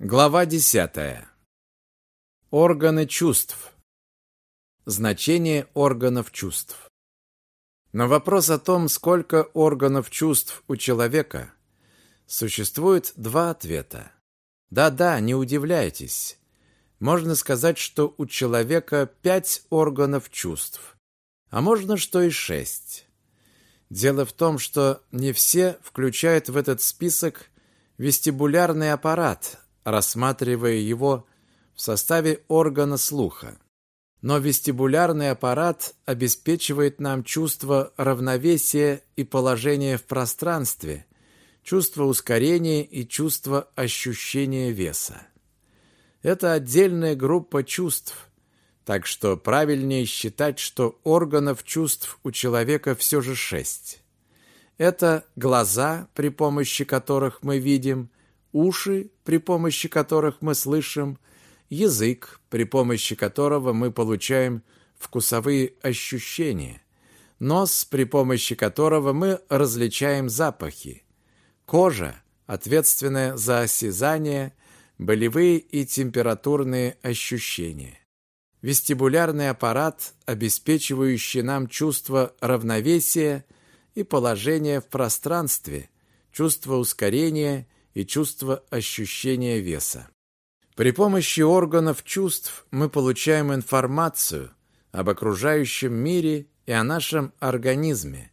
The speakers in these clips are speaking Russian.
Глава 10. Органы чувств. Значение органов чувств. На вопрос о том, сколько органов чувств у человека, существует два ответа. Да-да, не удивляйтесь. Можно сказать, что у человека пять органов чувств, а можно что и шесть. Дело в том, что не все включают в этот список вестибулярный аппарат, рассматривая его в составе органа слуха. Но вестибулярный аппарат обеспечивает нам чувство равновесия и положения в пространстве, чувство ускорения и чувство ощущения веса. Это отдельная группа чувств, так что правильнее считать, что органов чувств у человека все же шесть. Это глаза, при помощи которых мы видим, уши, при помощи которых мы слышим, язык, при помощи которого мы получаем вкусовые ощущения, нос, при помощи которого мы различаем запахи, кожа, ответственная за осязание, болевые и температурные ощущения, вестибулярный аппарат, обеспечивающий нам чувство равновесия и положения в пространстве, чувство ускорения и чувство ощущения веса. При помощи органов чувств мы получаем информацию об окружающем мире и о нашем организме.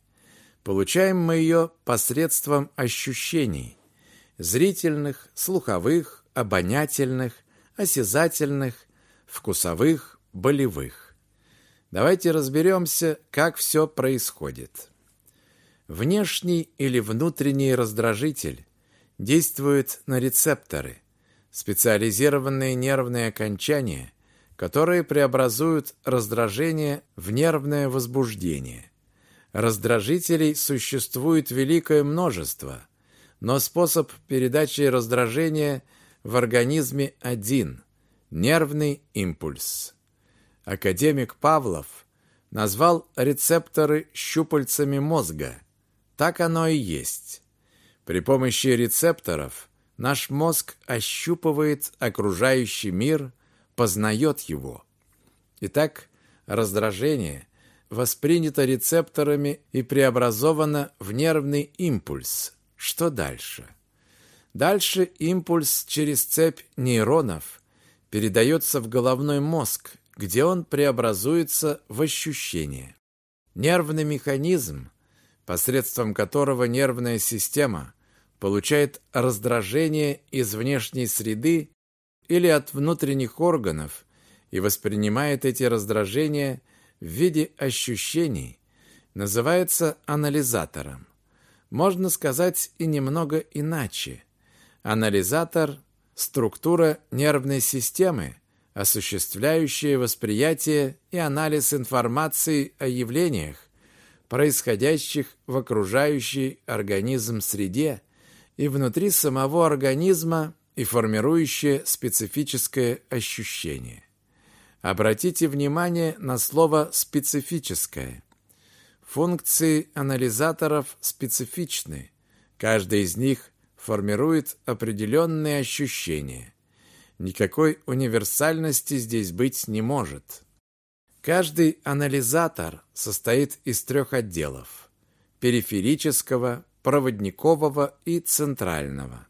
Получаем мы ее посредством ощущений – зрительных, слуховых, обонятельных, осязательных, вкусовых, болевых. Давайте разберемся, как все происходит. Внешний или внутренний раздражитель действует на рецепторы, специализированные нервные окончания, которые преобразуют раздражение в нервное возбуждение. Раздражителей существует великое множество, но способ передачи раздражения в организме один – нервный импульс. Академик Павлов назвал рецепторы щупальцами мозга. Так оно и есть. При помощи рецепторов наш мозг ощупывает окружающий мир, познает его. Итак, раздражение воспринято рецепторами и преобразовано в нервный импульс. Что дальше? Дальше импульс через цепь нейронов передается в головной мозг, где он преобразуется в ощущение. Нервный механизм, посредством которого нервная система получает раздражение из внешней среды или от внутренних органов и воспринимает эти раздражения в виде ощущений, называется анализатором. Можно сказать и немного иначе. Анализатор – структура нервной системы, осуществляющая восприятие и анализ информации о явлениях, происходящих в окружающей организм среде и внутри самого организма и формирующее специфическое ощущение. Обратите внимание на слово «специфическое». Функции анализаторов специфичны. Каждый из них формирует определенные ощущения. Никакой универсальности здесь быть не может. Каждый анализатор состоит из трех отделов – периферического, проводникового и центрального.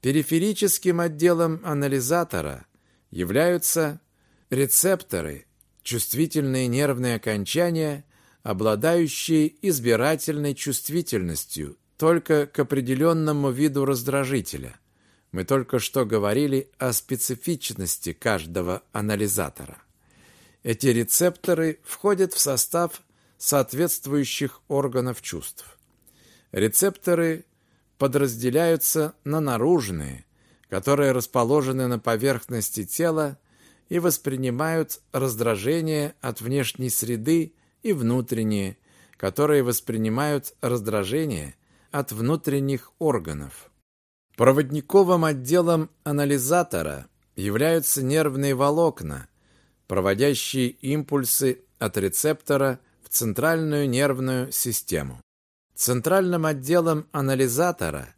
Периферическим отделом анализатора являются рецепторы, чувствительные нервные окончания, обладающие избирательной чувствительностью только к определенному виду раздражителя. Мы только что говорили о специфичности каждого анализатора. Эти рецепторы входят в состав соответствующих органов чувств. Рецепторы подразделяются на наружные, которые расположены на поверхности тела и воспринимают раздражение от внешней среды, и внутренние, которые воспринимают раздражение от внутренних органов. Проводниковым отделом анализатора являются нервные волокна, проводящие импульсы от рецептора в центральную нервную систему. Центральным отделом анализатора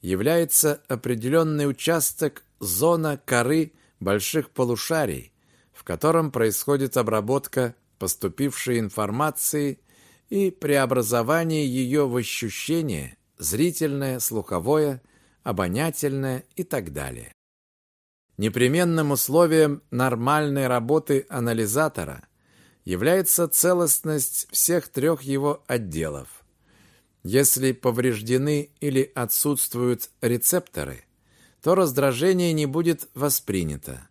является определенный участок зона коры больших полушарий, в котором происходит обработка поступившей информации и преобразование ее в ощущение, зрительное, слуховое, обонятельное и так далее. Непременным условием нормальной работы анализатора является целостность всех трех его отделов. Если повреждены или отсутствуют рецепторы, то раздражение не будет воспринято.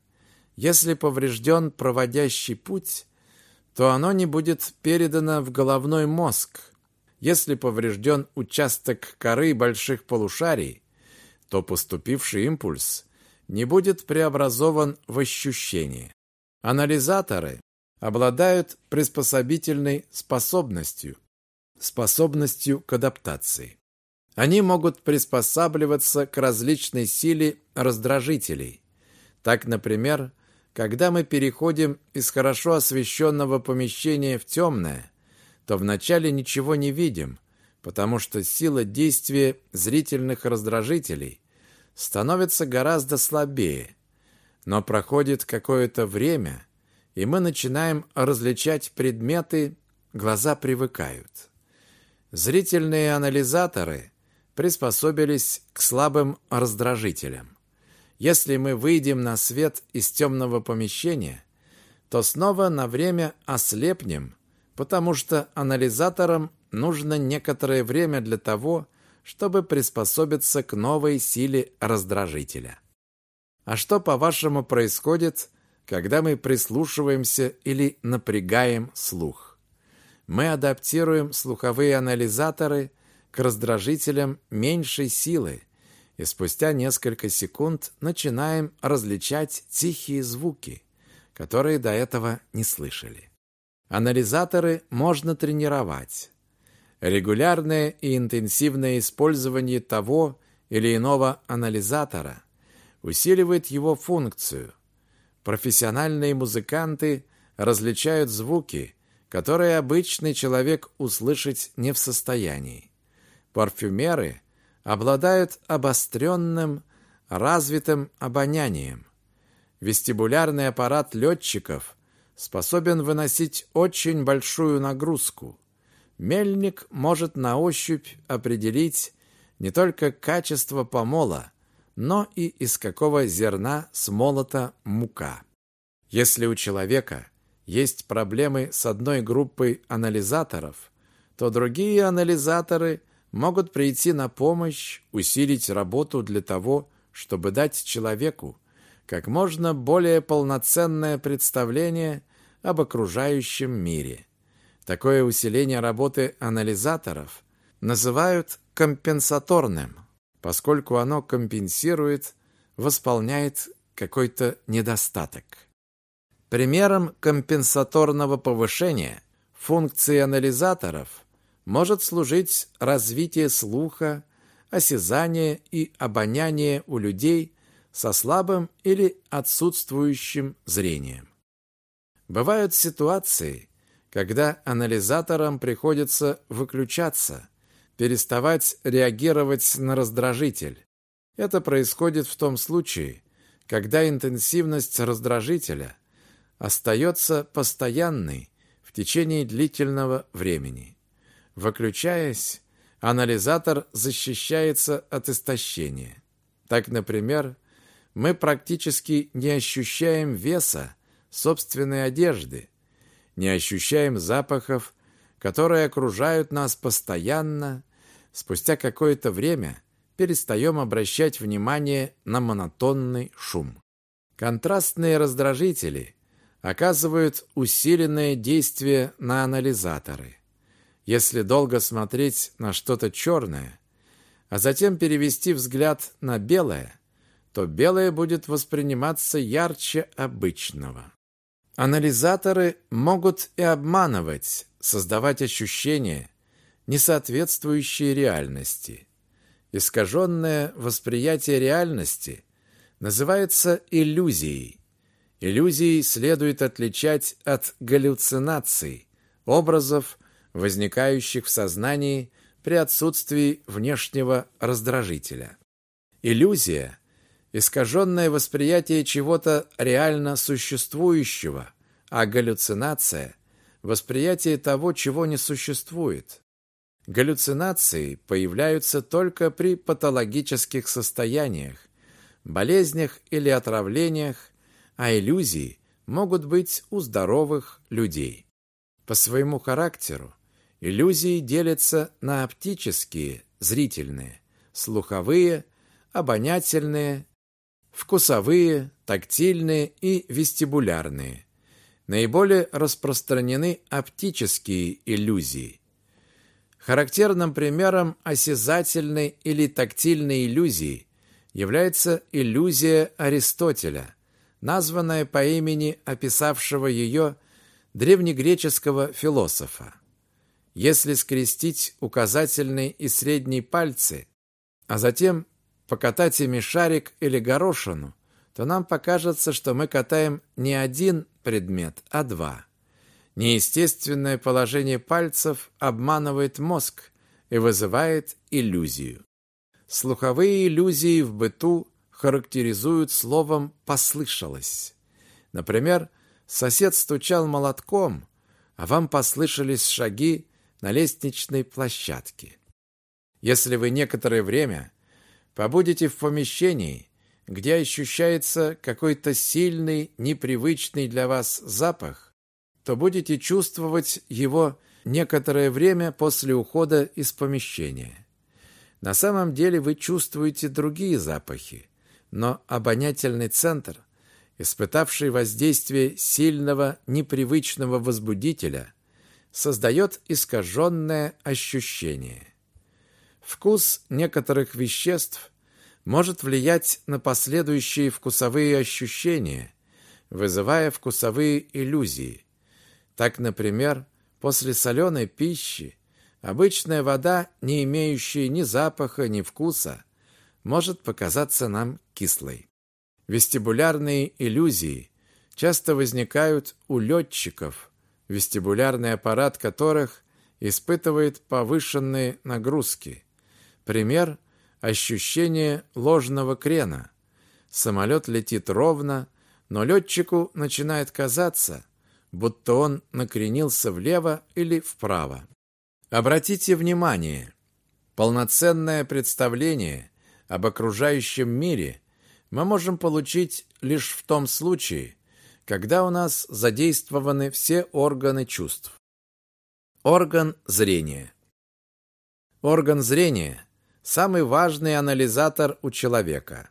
Если поврежден проводящий путь, то оно не будет передано в головной мозг. Если поврежден участок коры больших полушарий, то поступивший импульс не будет преобразован в ощущение. Анализаторы обладают приспособительной способностью, способностью к адаптации. Они могут приспосабливаться к различной силе раздражителей. Так, например, когда мы переходим из хорошо освещенного помещения в темное, то вначале ничего не видим, потому что сила действия зрительных раздражителей становится гораздо слабее. Но проходит какое-то время, и мы начинаем различать предметы, глаза привыкают. Зрительные анализаторы приспособились к слабым раздражителям. Если мы выйдем на свет из темного помещения, то снова на время ослепнем, потому что анализаторам нужно некоторое время для того, чтобы приспособиться к новой силе раздражителя. А что, по-вашему, происходит, когда мы прислушиваемся или напрягаем слух? Мы адаптируем слуховые анализаторы к раздражителям меньшей силы, и спустя несколько секунд начинаем различать тихие звуки, которые до этого не слышали. Анализаторы можно тренировать. Регулярное и интенсивное использование того или иного анализатора усиливает его функцию. Профессиональные музыканты различают звуки, которые обычный человек услышать не в состоянии. Парфюмеры обладают обостренным, развитым обонянием. Вестибулярный аппарат летчиков способен выносить очень большую нагрузку. Мельник может на ощупь определить не только качество помола, но и из какого зерна смолота мука. Если у человека есть проблемы с одной группой анализаторов, то другие анализаторы – могут прийти на помощь, усилить работу для того, чтобы дать человеку как можно более полноценное представление об окружающем мире. Такое усиление работы анализаторов называют компенсаторным, поскольку оно компенсирует, восполняет какой-то недостаток. Примером компенсаторного повышения функции анализаторов может служить развитие слуха, осязания и обоняния у людей со слабым или отсутствующим зрением. Бывают ситуации, когда анализаторам приходится выключаться, переставать реагировать на раздражитель. Это происходит в том случае, когда интенсивность раздражителя остается постоянной в течение длительного времени. Выключаясь, анализатор защищается от истощения. Так, например, мы практически не ощущаем веса собственной одежды, не ощущаем запахов, которые окружают нас постоянно, спустя какое-то время перестаем обращать внимание на монотонный шум. Контрастные раздражители оказывают усиленное действие на анализаторы. Если долго смотреть на что-то черное, а затем перевести взгляд на белое, то белое будет восприниматься ярче обычного. Анализаторы могут и обманывать, создавать ощущения, не соответствующие реальности. Искаженное восприятие реальности называется иллюзией. Иллюзии следует отличать от галлюцинаций, образов, возникающих в сознании при отсутствии внешнего раздражителя. Иллюзия – искаженное восприятие чего-то реально существующего, а галлюцинация – восприятие того, чего не существует. Галлюцинации появляются только при патологических состояниях, болезнях или отравлениях, а иллюзии могут быть у здоровых людей. По своему характеру иллюзии делятся на оптические, зрительные, слуховые, обонятельные, вкусовые, тактильные и вестибулярные. Наиболее распространены оптические иллюзии. Характерным примером осязательной или тактильной иллюзии является иллюзия Аристотеля, названная по имени описавшего ее древнегреческого философа. Если скрестить указательный и средний пальцы, а затем покатать ими шарик или горошину, то нам покажется, что мы катаем не один предмет, а два. Неестественное положение пальцев обманывает мозг и вызывает иллюзию. Слуховые иллюзии в быту характеризуют словом «послышалось». Например, сосед стучал молотком, а вам послышались шаги на лестничной площадке. Если вы некоторое время побудете в помещении, где ощущается какой-то сильный, непривычный для вас запах, то будете чувствовать его некоторое время после ухода из помещения. На самом деле вы чувствуете другие запахи, но обонятельный центр, испытавший воздействие сильного, непривычного возбудителя, создает искаженное ощущение. Вкус некоторых веществ может влиять на последующие вкусовые ощущения, вызывая вкусовые иллюзии. Так, например, после соленой пищи обычная вода, не имеющая ни запаха, ни вкуса, может показаться нам кислой. Вестибулярные иллюзии часто возникают у летчиков, вестибулярный аппарат которых испытывает повышенные нагрузки. Пример – ощущение ложного крена. Самолет летит ровно, но летчику начинает казаться, будто он накренился влево или вправо. Обратите внимание, полноценное представление об окружающем мире мы можем получить лишь в том случае, когда у нас задействованы все органы чувств. Орган зрения. Орган зрения – самый важный анализатор у человека.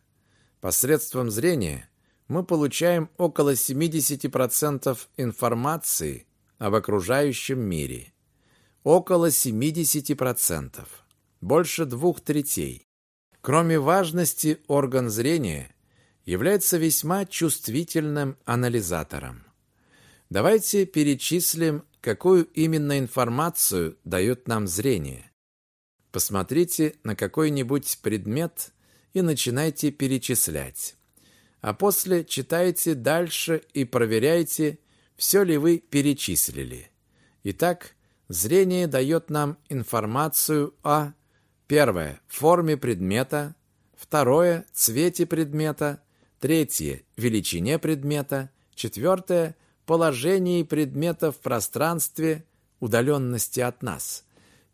Посредством зрения мы получаем около 70% информации об окружающем мире. Около 70%. Больше двух третей. Кроме важности, орган зрения является весьма чувствительным анализатором. Давайте перечислим, какую именно информацию дает нам зрение. Посмотрите на какой-нибудь предмет и начинайте перечислять. А после читайте дальше и проверяйте, все ли вы перечислили. Итак, зрение дает нам информацию о Первое – форме предмета. Второе – цвете предмета. Третье – величине предмета. Четвертое – положении предмета в пространстве, удаленности от нас.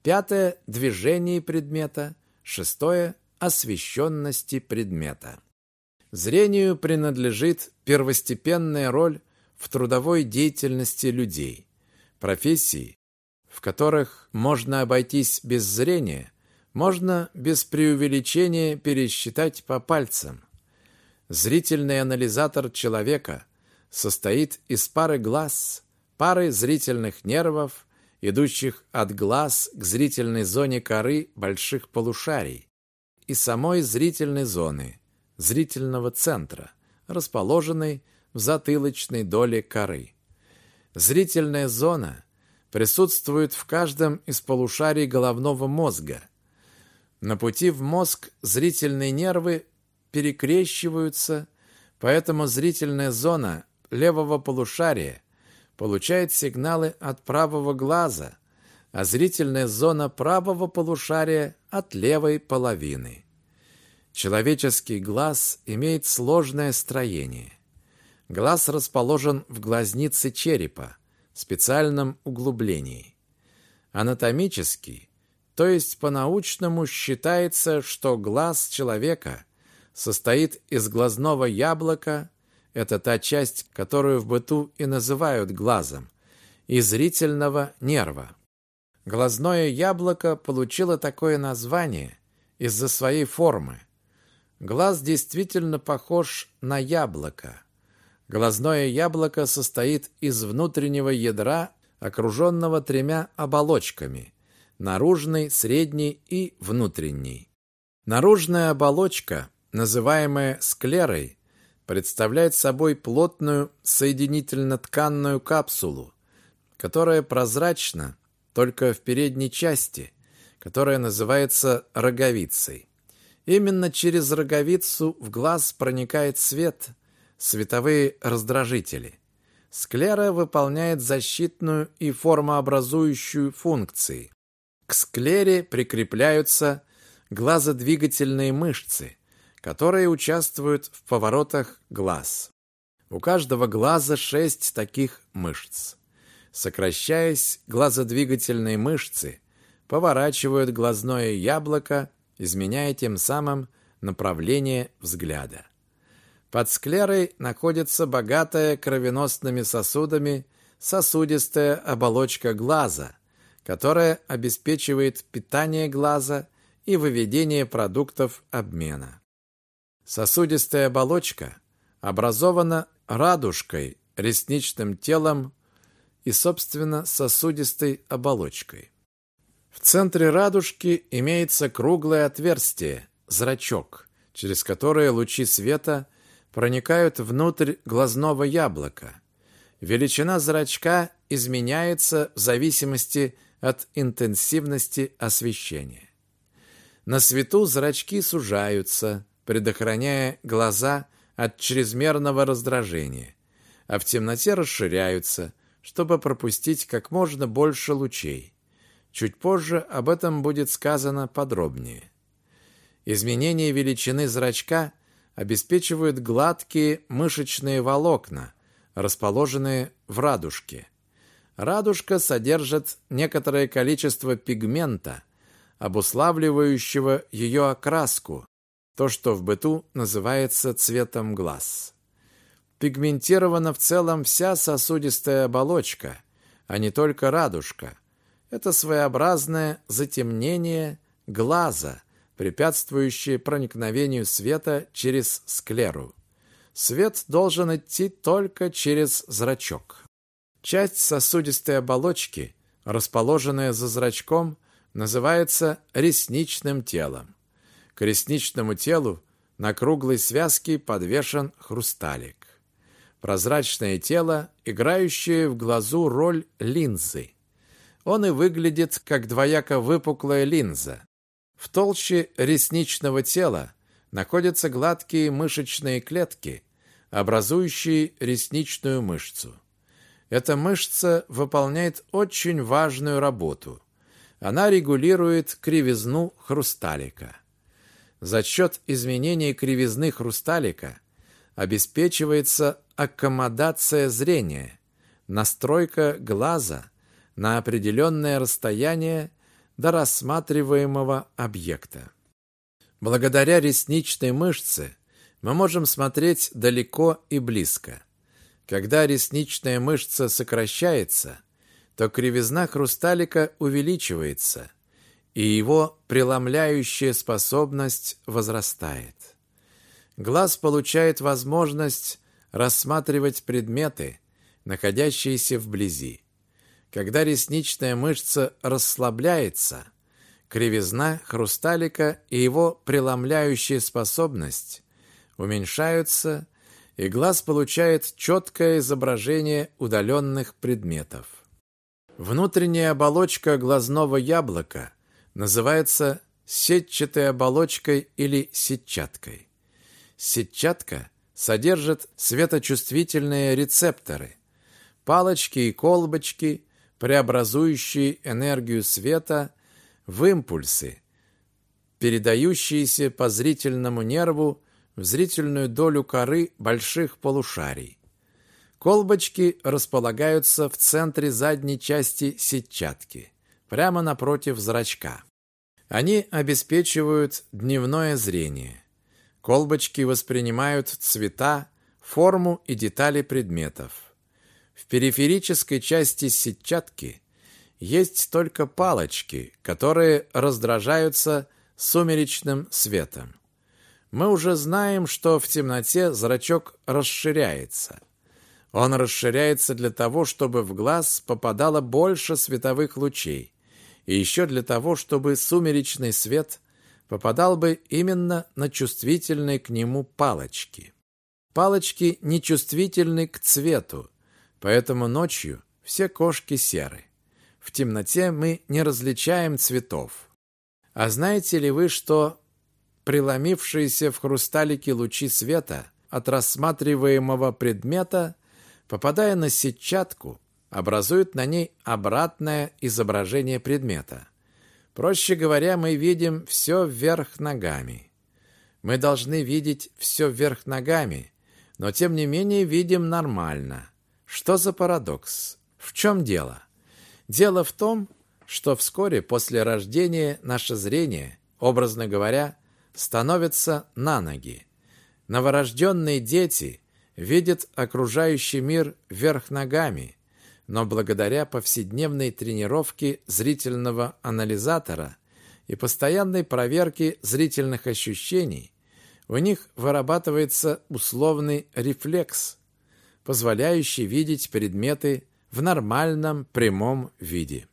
Пятое – движении предмета. Шестое – освещенности предмета. Зрению принадлежит первостепенная роль в трудовой деятельности людей. Профессии, в которых можно обойтись без зрения – можно без преувеличения пересчитать по пальцам. Зрительный анализатор человека состоит из пары глаз, пары зрительных нервов, идущих от глаз к зрительной зоне коры больших полушарий, и самой зрительной зоны, зрительного центра, расположенной в затылочной доле коры. Зрительная зона присутствует в каждом из полушарий головного мозга, на пути в мозг зрительные нервы перекрещиваются, поэтому зрительная зона левого полушария получает сигналы от правого глаза, а зрительная зона правого полушария от левой половины. Человеческий глаз имеет сложное строение. Глаз расположен в глазнице черепа, специальном углублении. Анатомически, то есть по-научному считается, что глаз человека состоит из глазного яблока, это та часть, которую в быту и называют глазом, и зрительного нерва. Глазное яблоко получило такое название из-за своей формы. Глаз действительно похож на яблоко. Глазное яблоко состоит из внутреннего ядра, окруженного тремя оболочками – наружной, средней и внутренней. Наружная оболочка, называемая склерой, представляет собой плотную соединительно-тканную капсулу, которая прозрачна только в передней части, которая называется роговицей. Именно через роговицу в глаз проникает свет, световые раздражители. Склера выполняет защитную и формообразующую функции. К склере прикрепляются глазодвигательные мышцы, которые участвуют в поворотах глаз. У каждого глаза шесть таких мышц. Сокращаясь, глазодвигательные мышцы поворачивают глазное яблоко, изменяя тем самым направление взгляда. Под склерой находится богатая кровеносными сосудами сосудистая оболочка глаза, которая обеспечивает питание глаза и выведение продуктов обмена. Сосудистая оболочка образована радужкой, ресничным телом и, собственно, сосудистой оболочкой. В центре радужки имеется круглое отверстие, зрачок, через которое лучи света проникают внутрь глазного яблока. Величина зрачка изменяется в зависимости от интенсивности освещения. На свету зрачки сужаются, предохраняя глаза от чрезмерного раздражения, а в темноте расширяются, чтобы пропустить как можно больше лучей. Чуть позже об этом будет сказано подробнее. Изменение величины зрачка обеспечивают гладкие мышечные волокна, расположенные в радужке. Радужка содержит некоторое количество пигмента, обуславливающего ее окраску, то, что в быту называется цветом глаз. Пигментирована в целом вся сосудистая оболочка, а не только радужка. Это своеобразное затемнение глаза, препятствующее проникновению света через склеру. Свет должен идти только через зрачок. Часть сосудистой оболочки, расположенная за зрачком, называется ресничным телом. К телу на круглой связке подвешен хрусталик прозрачное тело, играющее в глазу роль линзы. Он и выглядит как двояко выпуклая линза. В толще ресничного тела находятся гладкие мышечные клетки, образующие ресничную мышцу. Эта мышца выполняет очень важную работу. Она регулирует кривизну хрусталика. За счет изменения кривизны хрусталика обеспечивается аккомодация зрения, настройка глаза на определенное расстояние до рассматриваемого объекта. Благодаря ресничной мышце мы можем смотреть далеко и близко. Когда ресничная мышца сокращается, то кривизна хрусталика увеличивается, и его преломляющая способность возрастает. Глаз получает возможность рассматривать предметы, находящиеся вблизи. Когда ресничная мышца расслабляется, кривизна хрусталика и его преломляющая способность уменьшаются, и глаз получает четкое изображение удаленных предметов. Внутренняя оболочка глазного яблока называется сетчатой оболочкой или сетчаткой. Сетчатка содержит светочувствительные рецепторы, палочки и колбочки, преобразующие энергию света в импульсы, передающиеся по зрительному нерву в зрительную долю коры больших полушарий. Колбочки располагаются в центре задней части сетчатки, прямо напротив зрачка. Они обеспечивают дневное зрение. Колбочки воспринимают цвета, форму и детали предметов. В периферической части сетчатки есть только палочки, которые раздражаются сумеречным светом. Мы уже знаем, что в темноте зрачок расширяется. Он расширяется для того, чтобы в глаз попадало больше световых лучей, и еще для того, чтобы сумеречный свет попадал бы именно на чувствительные к нему палочки. Палочки нечувствительны к цвету, поэтому ночью все кошки серы. В темноте мы не различаем цветов. А знаете ли вы, что преломившиеся в хрусталике лучи света от рассматриваемого предмета, попадая на сетчатку, образуют на ней обратное изображение предмета? Проще говоря, мы видим все вверх ногами. Мы должны видеть все вверх ногами, но тем не менее видим нормально. Что за парадокс? В чем дело? Дело в том, что вскоре после рождения наше зрение, образно говоря, становится на ноги. Новорожденные дети видят окружающий мир вверх ногами, но благодаря повседневной тренировке зрительного анализатора и постоянной проверке зрительных ощущений у них вырабатывается условный рефлекс, позволяющий видеть предметы в нормальном прямом виде.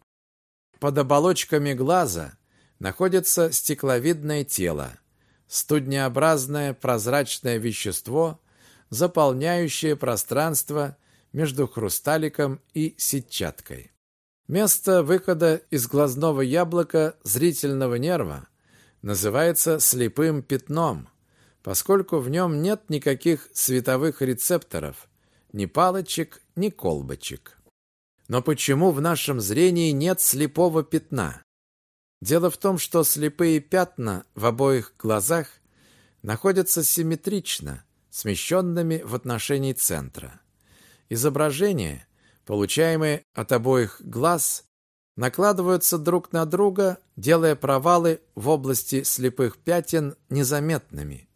Под оболочками глаза находится стекловидное тело, студнеобразное прозрачное вещество, заполняющее пространство между хрусталиком и сетчаткой. Место выхода из глазного яблока зрительного нерва называется слепым пятном, поскольку в нем нет никаких световых рецепторов, ни палочек, ни колбочек. Но почему в нашем зрении нет слепого пятна? Дело в том, что слепые пятна в обоих глазах находятся симметрично, смещенными в отношении центра. Изображения, получаемые от обоих глаз, накладываются друг на друга, делая провалы в области слепых пятен незаметными.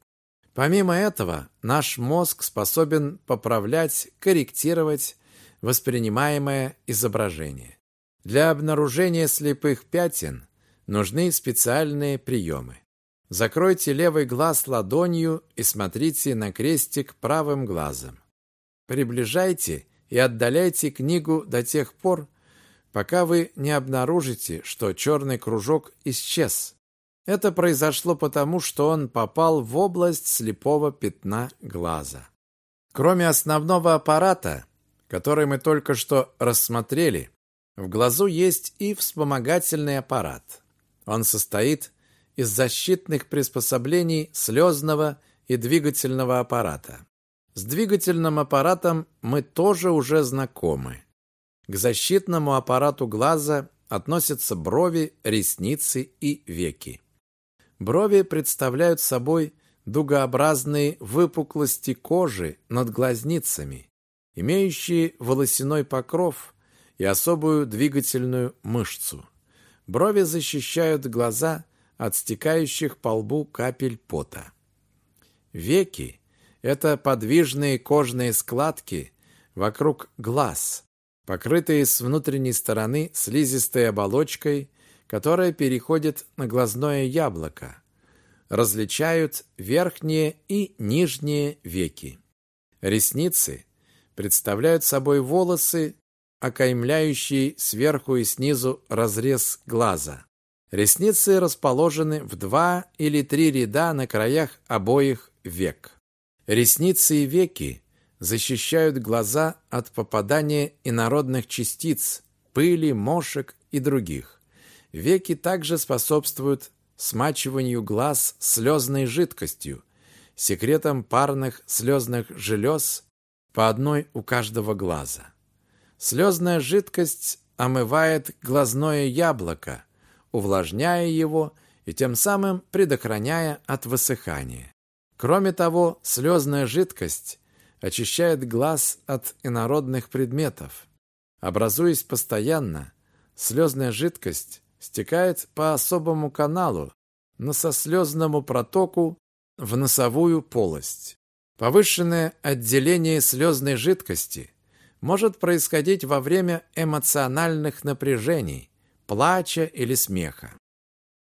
Помимо этого, наш мозг способен поправлять, корректировать воспринимаемое изображение. Для обнаружения слепых пятен нужны специальные приемы. Закройте левый глаз ладонью и смотрите на крестик правым глазом. Приближайте и отдаляйте книгу до тех пор, пока вы не обнаружите, что черный кружок исчез. Это произошло потому, что он попал в область слепого пятна глаза. Кроме основного аппарата, который мы только что рассмотрели, в глазу есть и вспомогательный аппарат. Он состоит из защитных приспособлений слезного и двигательного аппарата. С двигательным аппаратом мы тоже уже знакомы. К защитному аппарату глаза относятся брови, ресницы и веки. Брови представляют собой дугообразные выпуклости кожи над глазницами, имеющие волосяной покров и особую двигательную мышцу. Брови защищают глаза от стекающих по лбу капель пота. Веки – это подвижные кожные складки вокруг глаз, покрытые с внутренней стороны слизистой оболочкой, которая переходит на глазное яблоко. Различают верхние и нижние веки. Ресницы представляют собой волосы, окаймляющие сверху и снизу разрез глаза. Ресницы расположены в два или три ряда на краях обоих век. Ресницы и веки защищают глаза от попадания инородных частиц, пыли, мошек и других. Веки также способствуют смачиванию глаз слезной жидкостью, секретом парных слезных желез по одной у каждого глаза. Слезная жидкость омывает глазное яблоко, увлажняя его и тем самым предохраняя от высыхания. Кроме того, слезная жидкость очищает глаз от инородных предметов. Образуясь постоянно, слезная жидкость стекает по особому каналу, носослезному протоку в носовую полость. Повышенное отделение слезной жидкости может происходить во время эмоциональных напряжений, плача или смеха.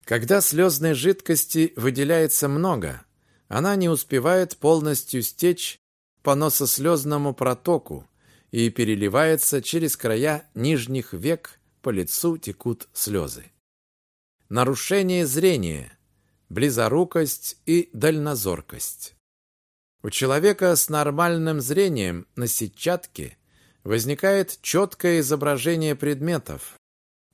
Когда слезной жидкости выделяется много, она не успевает полностью стечь по носослезному протоку и переливается через края нижних век, по лицу текут слезы. Нарушение зрения, близорукость и дальнозоркость. У человека с нормальным зрением на сетчатке возникает четкое изображение предметов,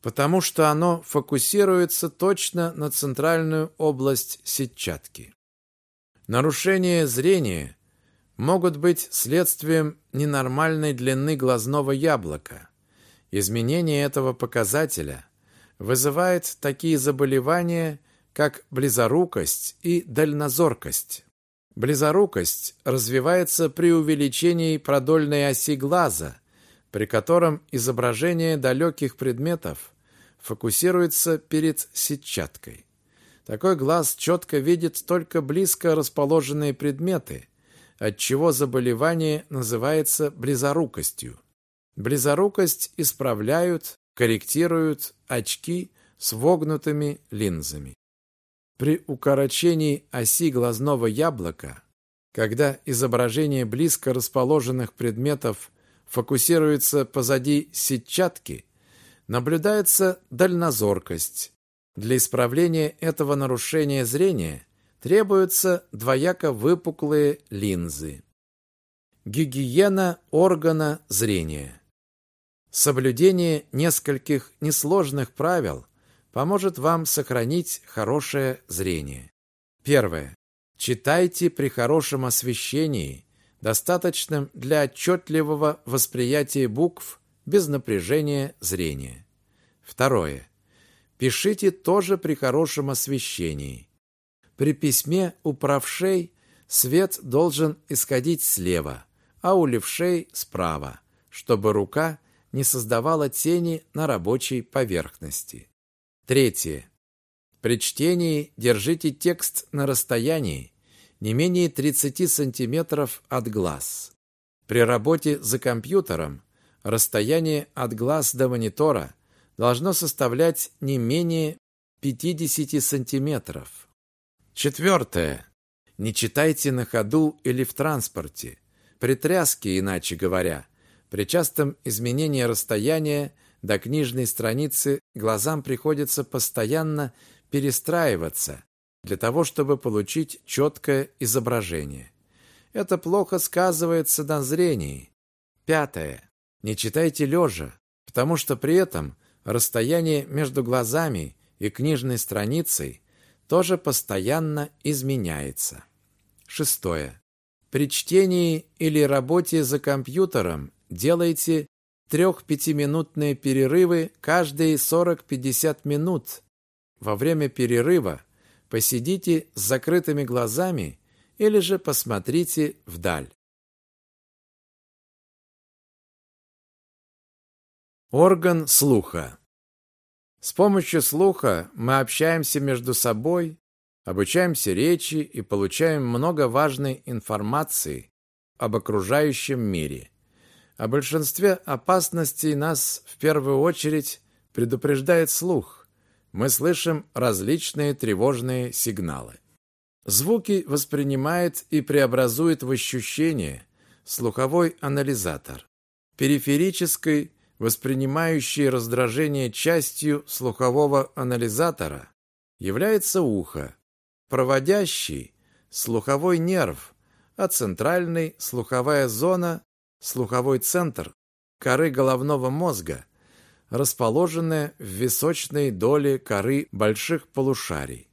потому что оно фокусируется точно на центральную область сетчатки. Нарушения зрения могут быть следствием ненормальной длины глазного яблока. Изменение этого показателя вызывает такие заболевания, как близорукость и дальнозоркость. Близорукость развивается при увеличении продольной оси глаза, при котором изображение далеких предметов фокусируется перед сетчаткой. Такой глаз четко видит только близко расположенные предметы, отчего заболевание называется близорукостью. Близорукость исправляют, корректируют очки с вогнутыми линзами. При укорочении оси глазного яблока, когда изображение близко расположенных предметов фокусируется позади сетчатки, наблюдается дальнозоркость, для исправления этого нарушения зрения требуются двояко выпуклые линзы. Гигиена органа зрения. Соблюдение нескольких несложных правил поможет вам сохранить хорошее зрение. Первое. Читайте при хорошем освещении, достаточном для отчетливого восприятия букв без напряжения зрения. Второе. Пишите тоже при хорошем освещении. При письме у правшей свет должен исходить слева, а у левшей справа, чтобы рука не создавала тени на рабочей поверхности. Третье. При чтении держите текст на расстоянии не менее 30 сантиметров от глаз. При работе за компьютером расстояние от глаз до монитора – должно составлять не менее 50 сантиметров. Четвертое. Не читайте на ходу или в транспорте. При тряске, иначе говоря, при частом изменении расстояния до книжной страницы глазам приходится постоянно перестраиваться для того, чтобы получить четкое изображение. Это плохо сказывается на зрении. Пятое. Не читайте лежа, потому что при этом расстояние между глазами и книжной страницей тоже постоянно изменяется. Шестое. При чтении или работе за компьютером делайте трех-пятиминутные перерывы каждые 40-50 минут. Во время перерыва посидите с закрытыми глазами или же посмотрите вдаль. Орган слуха. С помощью слуха мы общаемся между собой, обучаемся речи и получаем много важной информации об окружающем мире. О большинстве опасностей нас в первую очередь предупреждает слух. Мы слышим различные тревожные сигналы. Звуки воспринимает и преобразует в ощущения слуховой анализатор. Периферический воспринимающей раздражение частью слухового анализатора, является ухо, проводящий слуховой нерв, а центральный слуховая зона, слуховой центр коры головного мозга, расположенная в височной доле коры больших полушарий.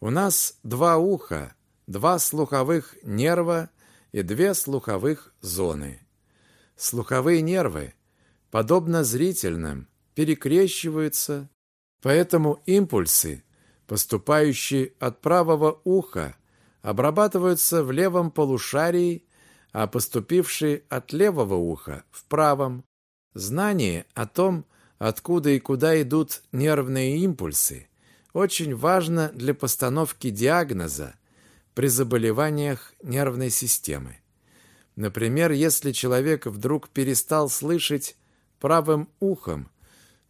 У нас два уха, два слуховых нерва и две слуховых зоны. Слуховые нервы подобно зрительным, перекрещиваются, поэтому импульсы, поступающие от правого уха, обрабатываются в левом полушарии, а поступившие от левого уха – в правом. Знание о том, откуда и куда идут нервные импульсы, очень важно для постановки диагноза при заболеваниях нервной системы. Например, если человек вдруг перестал слышать правым ухом,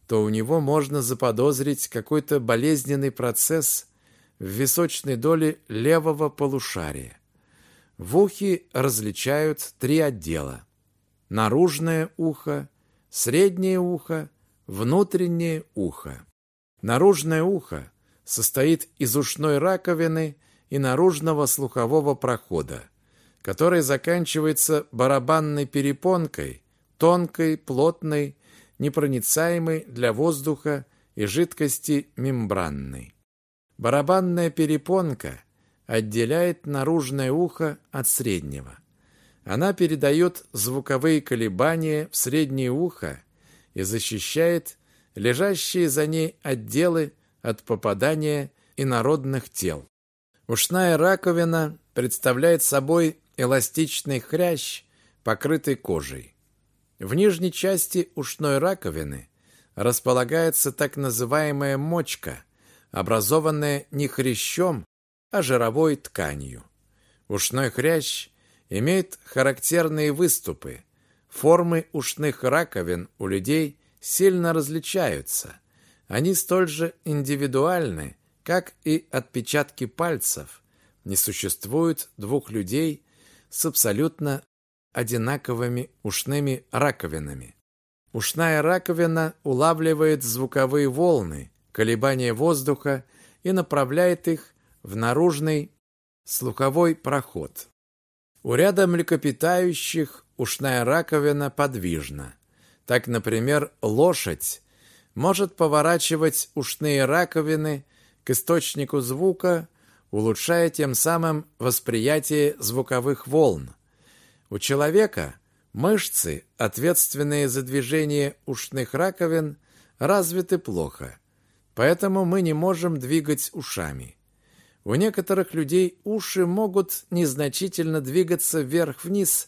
то у него можно заподозрить какой-то болезненный процесс в височной доле левого полушария. В ухе различают три отдела. Наружное ухо, среднее ухо, внутреннее ухо. Наружное ухо состоит из ушной раковины и наружного слухового прохода, который заканчивается барабанной перепонкой, тонкой, плотной, непроницаемой для воздуха и жидкости мембранной. Барабанная перепонка отделяет наружное ухо от среднего. Она передает звуковые колебания в среднее ухо и защищает лежащие за ней отделы от попадания инородных тел. Ушная раковина представляет собой эластичный хрящ, покрытый кожей. В нижней части ушной раковины располагается так называемая мочка, образованная не хрящом, а жировой тканью. Ушной хрящ имеет характерные выступы. Формы ушных раковин у людей сильно различаются. Они столь же индивидуальны, как и отпечатки пальцев. Не существует двух людей с абсолютно одинаковыми ушными раковинами. Ушная раковина улавливает звуковые волны, колебания воздуха и направляет их в наружный слуховой проход. У ряда млекопитающих ушная раковина подвижна. Так, например, лошадь может поворачивать ушные раковины к источнику звука, улучшая тем самым восприятие звуковых волн. У человека мышцы, ответственные за движение ушных раковин, развиты плохо, поэтому мы не можем двигать ушами. У некоторых людей уши могут незначительно двигаться вверх-вниз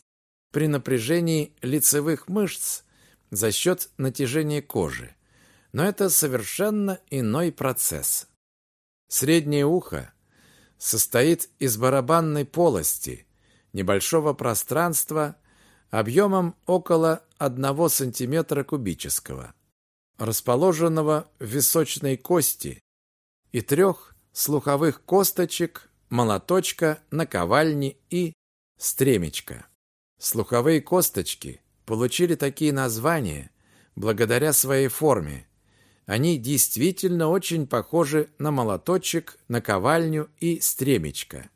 при напряжении лицевых мышц, за счет натяжения кожи. Но это совершенно иной процесс. Среднее ухо состоит из барабанной полости, небольшого пространства объемом около 1 см кубического, расположенного в височной кости и трех слуховых косточек, молоточка, наковальни и стремечка. Слуховые косточки получили такие названия благодаря своей форме. Они действительно очень похожи на молоточек, наковальню и стремечко.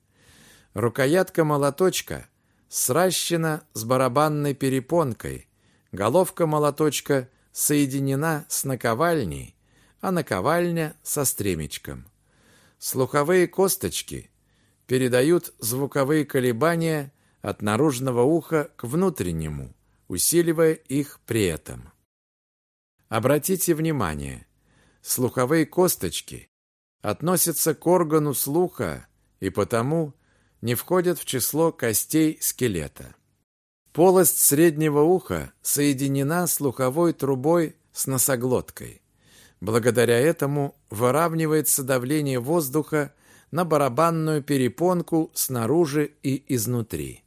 Рукоятка молоточка сращена с барабанной перепонкой, головка молоточка соединена с наковальней, а наковальня со стремечком. Слуховые косточки передают звуковые колебания от наружного уха к внутреннему усиливая их при этом. Обратите внимание, слуховые косточки относятся к органу слуха и потому не входят в число костей скелета. Полость среднего уха соединена слуховой трубой с носоглоткой. Благодаря этому выравнивается давление воздуха на барабанную перепонку снаружи и изнутри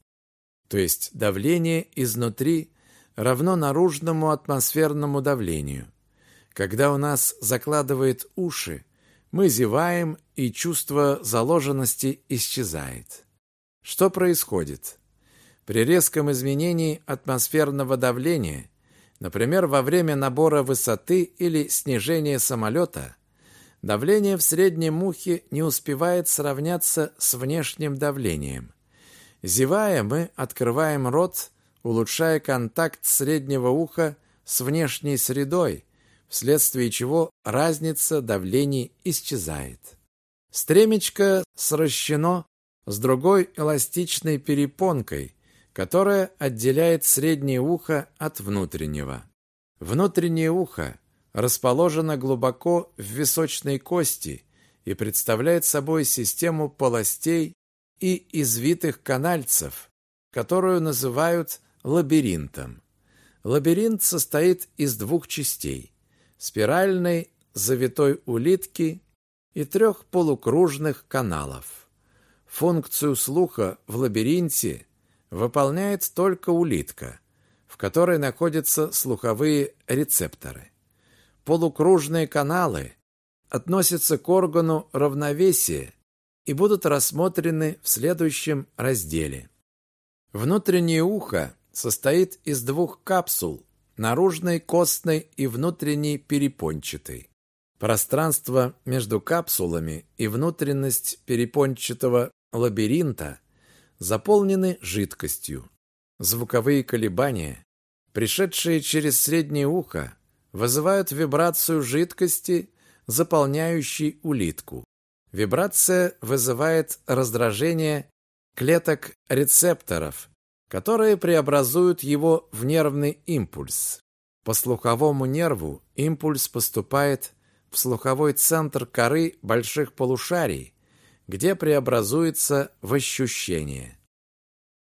то есть давление изнутри равно наружному атмосферному давлению. Когда у нас закладывает уши, мы зеваем, и чувство заложенности исчезает. Что происходит? При резком изменении атмосферного давления, например, во время набора высоты или снижения самолета, давление в среднем ухе не успевает сравняться с внешним давлением – Зевая, мы открываем рот, улучшая контакт среднего уха с внешней средой, вследствие чего разница давлений исчезает. Стремечко сращено с другой эластичной перепонкой, которая отделяет среднее ухо от внутреннего. Внутреннее ухо расположено глубоко в височной кости и представляет собой систему полостей и извитых канальцев, которую называют лабиринтом. Лабиринт состоит из двух частей – спиральной завитой улитки и трех полукружных каналов. Функцию слуха в лабиринте выполняет только улитка, в которой находятся слуховые рецепторы. Полукружные каналы относятся к органу равновесия и будут рассмотрены в следующем разделе. Внутреннее ухо состоит из двух капсул, наружной костной и внутренней перепончатой. Пространство между капсулами и внутренность перепончатого лабиринта заполнены жидкостью. Звуковые колебания, пришедшие через среднее ухо, вызывают вибрацию жидкости, заполняющей улитку. Вибрация вызывает раздражение клеток рецепторов, которые преобразуют его в нервный импульс. По слуховому нерву импульс поступает в слуховой центр коры больших полушарий, где преобразуется в ощущение.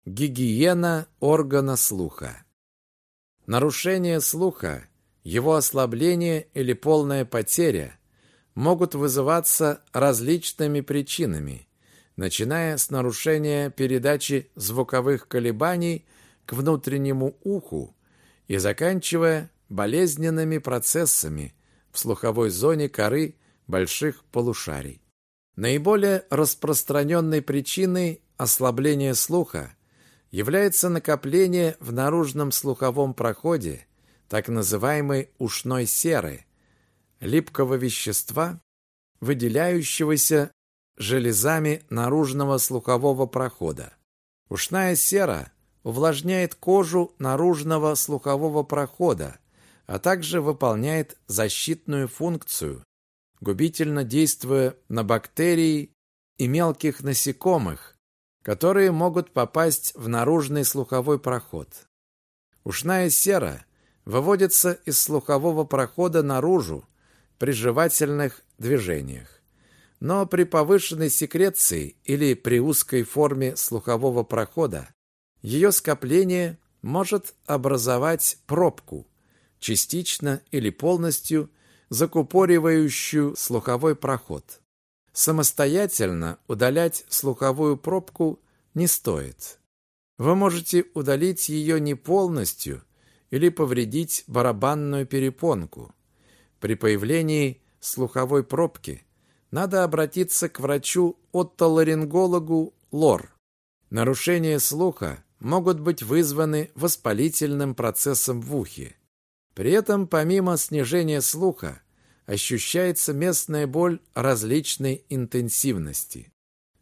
Гигиена органа слуха. Нарушение слуха, его ослабление или полная потеря могут вызываться различными причинами, начиная с нарушения передачи звуковых колебаний к внутреннему уху и заканчивая болезненными процессами в слуховой зоне коры больших полушарий. Наиболее распространенной причиной ослабления слуха является накопление в наружном слуховом проходе так называемой ушной серы, липкого вещества, выделяющегося железами наружного слухового прохода. Ушная сера увлажняет кожу наружного слухового прохода, а также выполняет защитную функцию, губительно действуя на бактерии и мелких насекомых, которые могут попасть в наружный слуховой проход. Ушная сера выводится из слухового прохода наружу при жевательных движениях. Но при повышенной секреции или при узкой форме слухового прохода ее скопление может образовать пробку, частично или полностью закупоривающую слуховой проход. Самостоятельно удалять слуховую пробку не стоит. Вы можете удалить ее не полностью или повредить барабанную перепонку. При появлении слуховой пробки надо обратиться к врачу-оттоларингологу ЛОР. Нарушения слуха могут быть вызваны воспалительным процессом в ухе. При этом помимо снижения слуха ощущается местная боль различной интенсивности.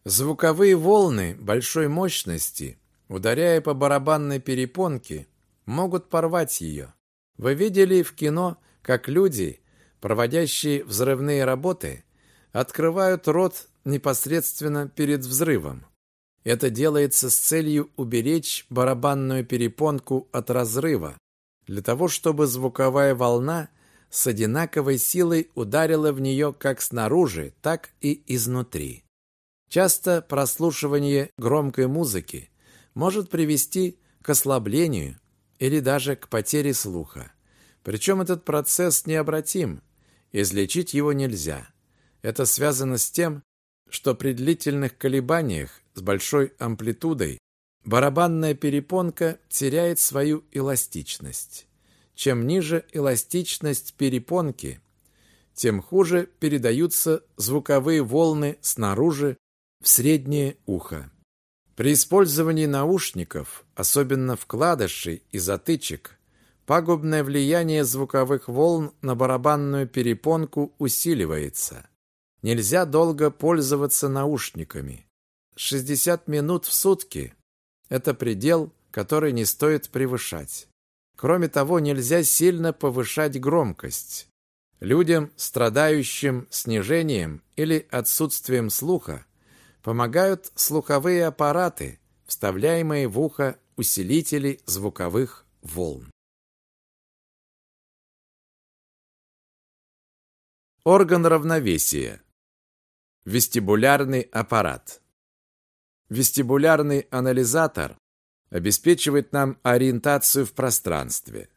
Звуковые волны большой мощности, ударяя по барабанной перепонке, могут порвать ее. Вы видели в кино, как люди, проводящие взрывные работы, открывают рот непосредственно перед взрывом. Это делается с целью уберечь барабанную перепонку от разрыва, для того, чтобы звуковая волна с одинаковой силой ударила в нее как снаружи, так и изнутри. Часто прослушивание громкой музыки может привести к ослаблению или даже к потере слуха. Причем этот процесс необратим, излечить его нельзя. Это связано с тем, что при длительных колебаниях с большой амплитудой барабанная перепонка теряет свою эластичность. Чем ниже эластичность перепонки, тем хуже передаются звуковые волны снаружи в среднее ухо. При использовании наушников, особенно вкладышей и затычек, пагубное влияние звуковых волн на барабанную перепонку усиливается. Нельзя долго пользоваться наушниками. 60 минут в сутки – это предел, который не стоит превышать. Кроме того, нельзя сильно повышать громкость. Людям, страдающим снижением или отсутствием слуха, помогают слуховые аппараты, вставляемые в ухо усилители звуковых волн. Орган равновесия Вестибулярный аппарат. Вестибулярный анализатор обеспечивает нам ориентацию в пространстве.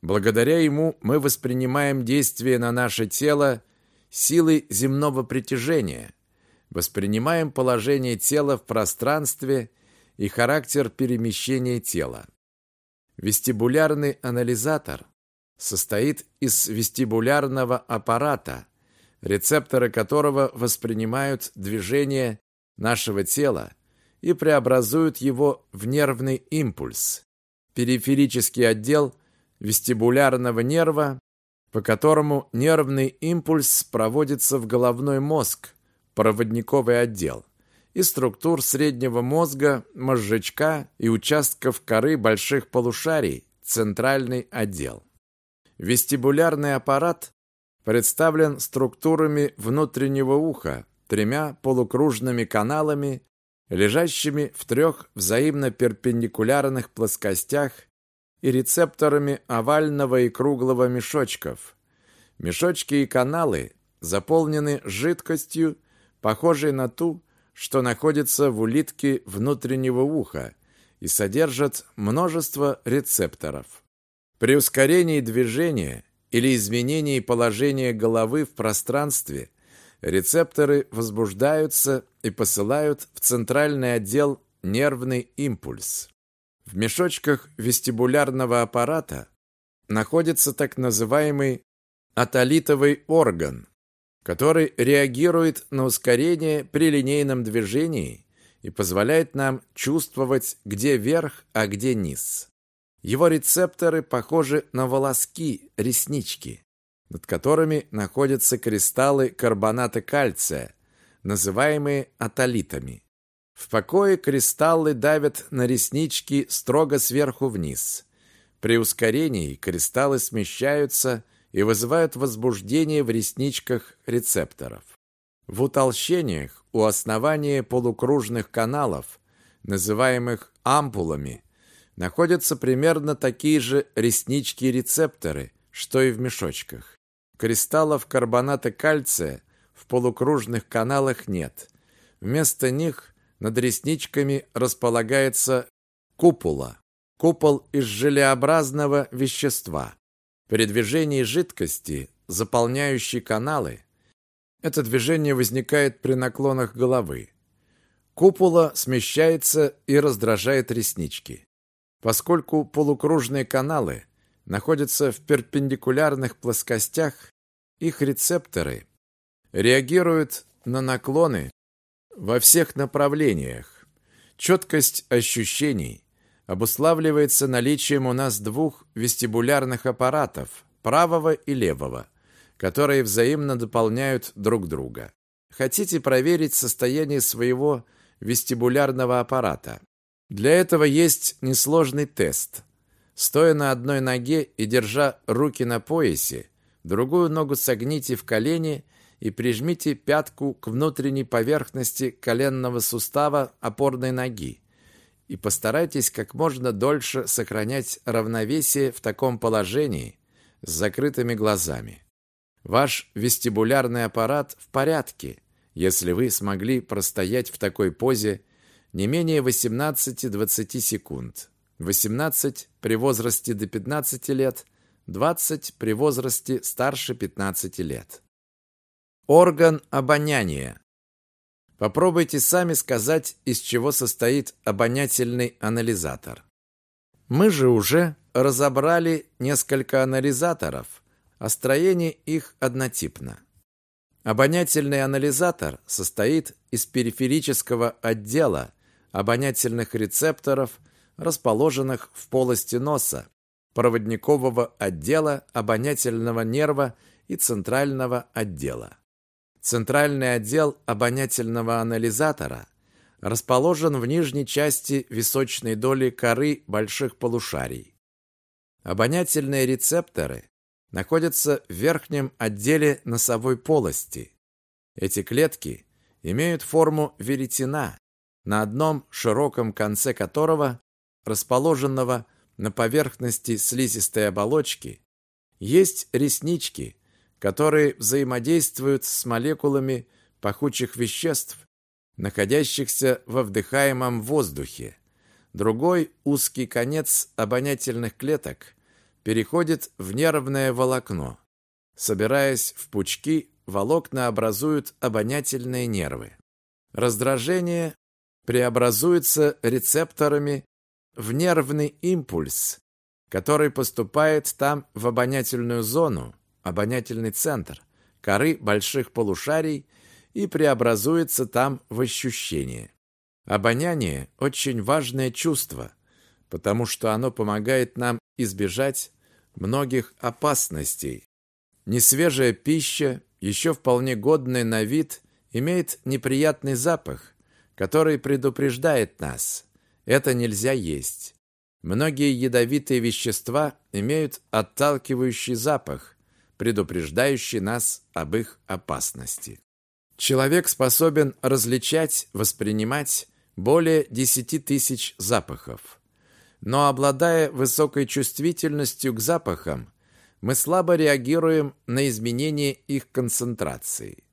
Благодаря ему мы воспринимаем действие на наше тело силой земного притяжения, воспринимаем положение тела в пространстве и характер перемещения тела. Вестибулярный анализатор состоит из вестибулярного аппарата, рецепторы которого воспринимают движение нашего тела и преобразуют его в нервный импульс. Периферический отдел вестибулярного нерва, по которому нервный импульс проводится в головной мозг, проводниковый отдел, и структур среднего мозга, мозжечка и участков коры больших полушарий, центральный отдел. Вестибулярный аппарат представлен структурами внутреннего уха, тремя полукружными каналами, лежащими в трех взаимно перпендикулярных плоскостях и рецепторами овального и круглого мешочков. Мешочки и каналы заполнены жидкостью, похожей на ту, что находится в улитке внутреннего уха и содержат множество рецепторов. При ускорении движения или изменении положения головы в пространстве рецепторы возбуждаются и посылают в центральный отдел нервный импульс. В мешочках вестибулярного аппарата находится так называемый атолитовый орган, который реагирует на ускорение при линейном движении и позволяет нам чувствовать, где верх, а где низ. Его рецепторы похожи на волоски, реснички, над которыми находятся кристаллы карбоната кальция, называемые атолитами. В покое кристаллы давят на реснички строго сверху вниз. При ускорении кристаллы смещаются и вызывают возбуждение в ресничках рецепторов. В утолщениях у основания полукружных каналов, называемых ампулами, находятся примерно такие же реснички-рецепторы, что и в мешочках. Кристаллов карбоната кальция в полукружных каналах нет. Вместо них над ресничками располагается купола. Купол из желеобразного вещества. При движении жидкости, заполняющей каналы, это движение возникает при наклонах головы. Купола смещается и раздражает реснички. Поскольку полукружные каналы находятся в перпендикулярных плоскостях, их рецепторы реагируют на наклоны во всех направлениях. Четкость ощущений обуславливается наличием у нас двух вестибулярных аппаратов, правого и левого, которые взаимно дополняют друг друга. Хотите проверить состояние своего вестибулярного аппарата? Для этого есть несложный тест. Стоя на одной ноге и держа руки на поясе, другую ногу согните в колени и прижмите пятку к внутренней поверхности коленного сустава опорной ноги. И постарайтесь как можно дольше сохранять равновесие в таком положении с закрытыми глазами. Ваш вестибулярный аппарат в порядке, если вы смогли простоять в такой позе не менее 18-20 секунд. 18 при возрасте до 15 лет, 20 при возрасте старше 15 лет. Орган обоняния. Попробуйте сами сказать, из чего состоит обонятельный анализатор. Мы же уже разобрали несколько анализаторов, а строение их однотипно. Обонятельный анализатор состоит из периферического отдела, обонятельных рецепторов, расположенных в полости носа, проводникового отдела, обонятельного нерва и центрального отдела. Центральный отдел обонятельного анализатора расположен в нижней части височной доли коры больших полушарий. Обонятельные рецепторы находятся в верхнем отделе носовой полости. Эти клетки имеют форму веретена, на одном широком конце которого, расположенного на поверхности слизистой оболочки, есть реснички, которые взаимодействуют с молекулами пахучих веществ, находящихся во вдыхаемом воздухе. Другой узкий конец обонятельных клеток переходит в нервное волокно. Собираясь в пучки, волокна образуют обонятельные нервы. Раздражение преобразуется рецепторами в нервный импульс, который поступает там в обонятельную зону, обонятельный центр, коры больших полушарий и преобразуется там в ощущение. Обоняние – очень важное чувство, потому что оно помогает нам избежать многих опасностей. Несвежая пища, еще вполне годная на вид, имеет неприятный запах, который предупреждает нас. Это нельзя есть. Многие ядовитые вещества имеют отталкивающий запах, предупреждающий нас об их опасности. Человек способен различать, воспринимать более 10 тысяч запахов. Но обладая высокой чувствительностью к запахам, мы слабо реагируем на изменение их концентрации.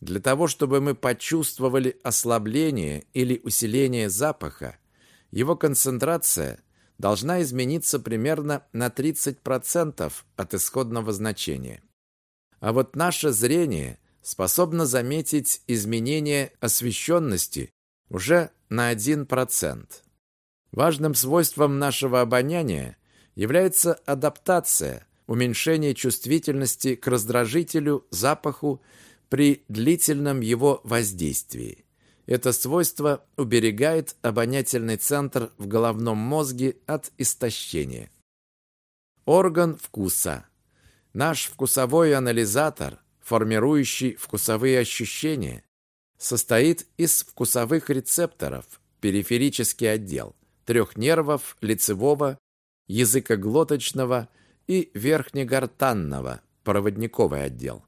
Для того, чтобы мы почувствовали ослабление или усиление запаха, его концентрация должна измениться примерно на 30% от исходного значения. А вот наше зрение способно заметить изменение освещенности уже на 1%. Важным свойством нашего обоняния является адаптация, уменьшение чувствительности к раздражителю, запаху при длительном его воздействии. Это свойство уберегает обонятельный центр в головном мозге от истощения. Орган вкуса. Наш вкусовой анализатор, формирующий вкусовые ощущения, состоит из вкусовых рецепторов, периферический отдел, трех нервов лицевого, языкоглоточного и верхнегортанного, проводниковый отдел,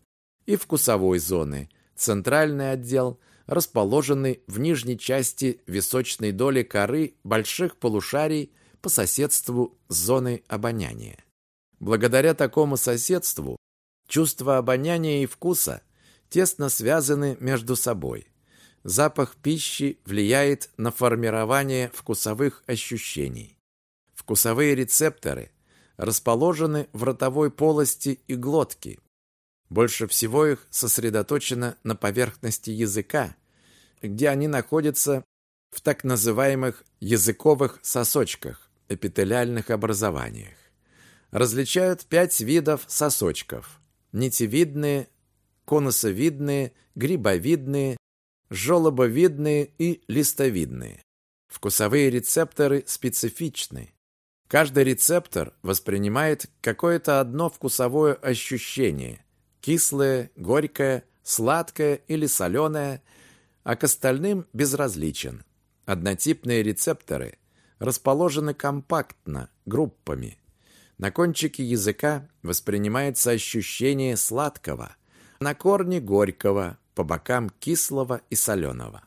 и вкусовой зоны, центральный отдел, расположенный в нижней части височной доли коры больших полушарий по соседству с зоной обоняния. Благодаря такому соседству чувства обоняния и вкуса – тесно связаны между собой. Запах пищи влияет на формирование вкусовых ощущений. Вкусовые рецепторы расположены в ротовой полости и глотке. Больше всего их сосредоточено на поверхности языка, где они находятся в так называемых языковых сосочках, эпителиальных образованиях. Различают пять видов сосочков – нитевидные, конусовидные, грибовидные, желобовидные и листовидные. Вкусовые рецепторы специфичны. Каждый рецептор воспринимает какое-то одно вкусовое ощущение – кислое, горькое, сладкое или соленое, а к остальным безразличен. Однотипные рецепторы расположены компактно, группами. На кончике языка воспринимается ощущение сладкого – на корне горького, по бокам кислого и соленого.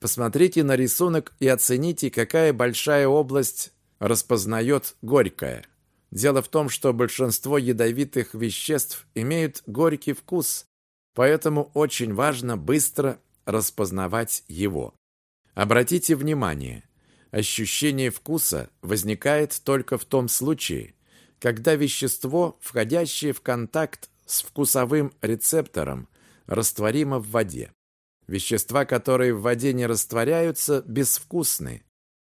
Посмотрите на рисунок и оцените, какая большая область распознает горькое. Дело в том, что большинство ядовитых веществ имеют горький вкус, поэтому очень важно быстро распознавать его. Обратите внимание, ощущение вкуса возникает только в том случае, когда вещество, входящее в контакт с вкусовым рецептором, растворимо в воде. Вещества, которые в воде не растворяются, безвкусны.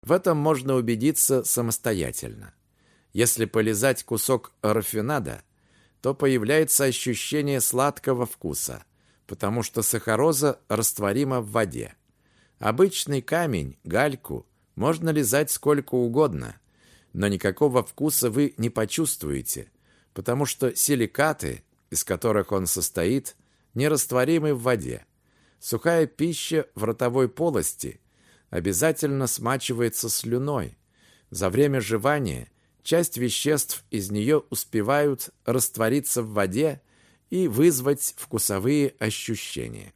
В этом можно убедиться самостоятельно. Если полизать кусок рафинада, то появляется ощущение сладкого вкуса, потому что сахароза растворима в воде. Обычный камень, гальку, можно лизать сколько угодно, но никакого вкуса вы не почувствуете, потому что силикаты из которых он состоит, нерастворимый в воде. Сухая пища в ротовой полости обязательно смачивается слюной. За время жевания часть веществ из нее успевают раствориться в воде и вызвать вкусовые ощущения.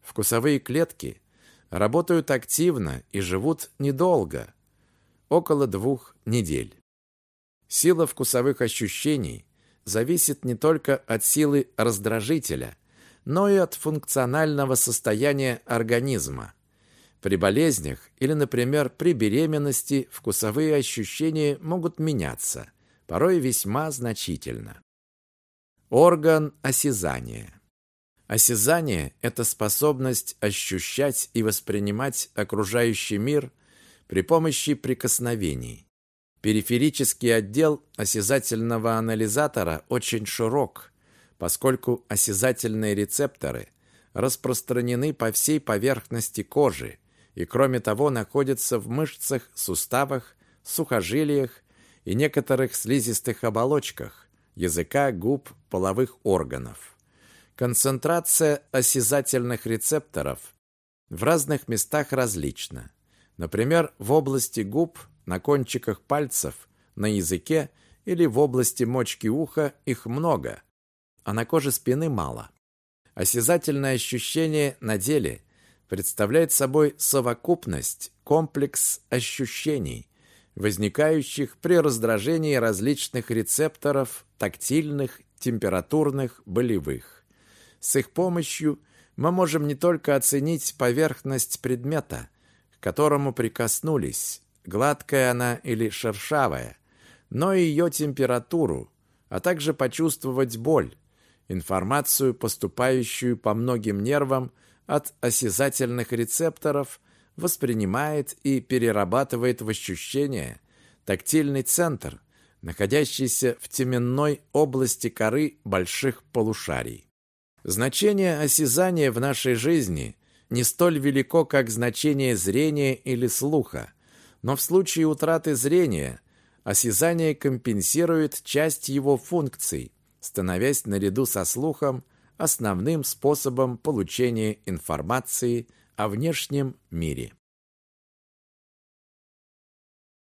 Вкусовые клетки работают активно и живут недолго, около двух недель. Сила вкусовых ощущений зависит не только от силы раздражителя, но и от функционального состояния организма. При болезнях или, например, при беременности вкусовые ощущения могут меняться, порой весьма значительно. Орган осязания. Осязание – это способность ощущать и воспринимать окружающий мир при помощи прикосновений. Периферический отдел осязательного анализатора очень широк, поскольку осязательные рецепторы распространены по всей поверхности кожи и, кроме того, находятся в мышцах, суставах, сухожилиях и некоторых слизистых оболочках языка, губ, половых органов. Концентрация осязательных рецепторов в разных местах различна. Например, в области губ, на кончиках пальцев, на языке или в области мочки уха их много, а на коже спины мало. Осязательное ощущение на деле представляет собой совокупность, комплекс ощущений, возникающих при раздражении различных рецепторов тактильных, температурных, болевых. С их помощью мы можем не только оценить поверхность предмета, к которому прикоснулись, гладкая она или шершавая, но и ее температуру, а также почувствовать боль, информацию, поступающую по многим нервам от осязательных рецепторов, воспринимает и перерабатывает в ощущения тактильный центр, находящийся в теменной области коры больших полушарий. Значение осязания в нашей жизни не столь велико, как значение зрения или слуха, но в случае утраты зрения осязание компенсирует часть его функций, становясь наряду со слухом основным способом получения информации о внешнем мире.